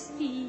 mesti